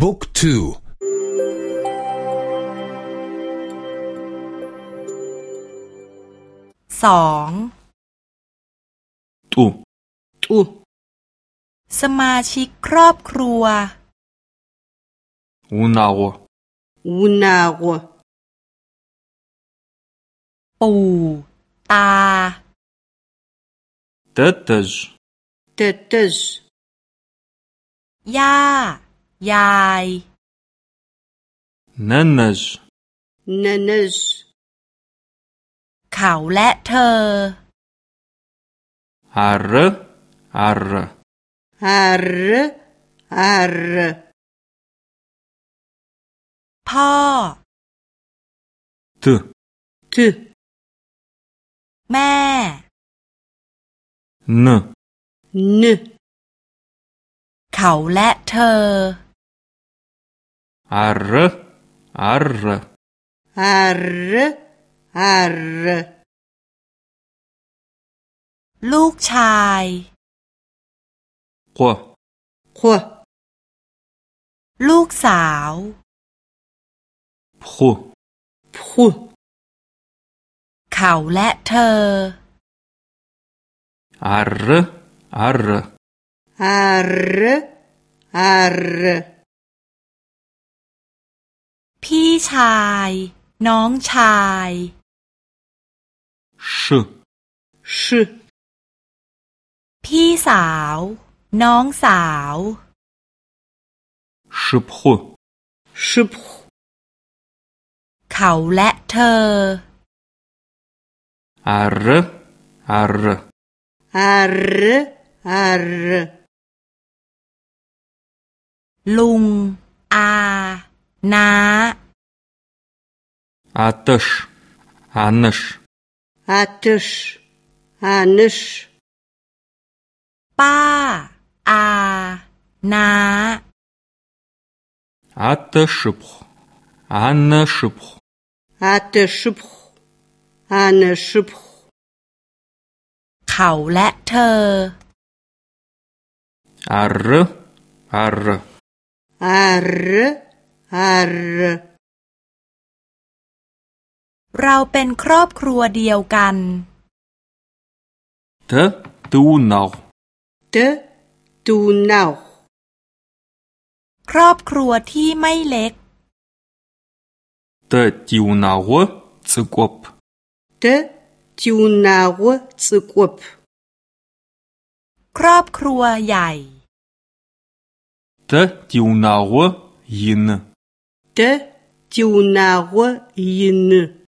บุ๊กทูสองตุตุสมาชิกครอบครัวอุณาวอุณาวปู่ตาเตตจเตตจย่า ยายนันจนันจเขาและเธออารอารอารอารพ่อททแม่นนเขาและเธอ อารอารอารอารลูกชายขวขวลูกสาวพูพูเขาและเธออารอารอารอาร พี่ชาย น้องชายชชพี่สาว น้องสาวชพูชพูเขาและเธออารอารอารอารลุงอา นาอาตชอานชอาตชอานชป้า อานาอาตชพอานชพอาตชพอานชพเขาและเธออารอารอาร herr เราเป็นครอบครัวเดียวกัน de Donau de Donau ครอบครัวที่ไม่เล็ก de Donauer Zugrupp de Donauer Zugrupp ครอบครัวใหญ่ de Donauer Jene 他叫拿破仑。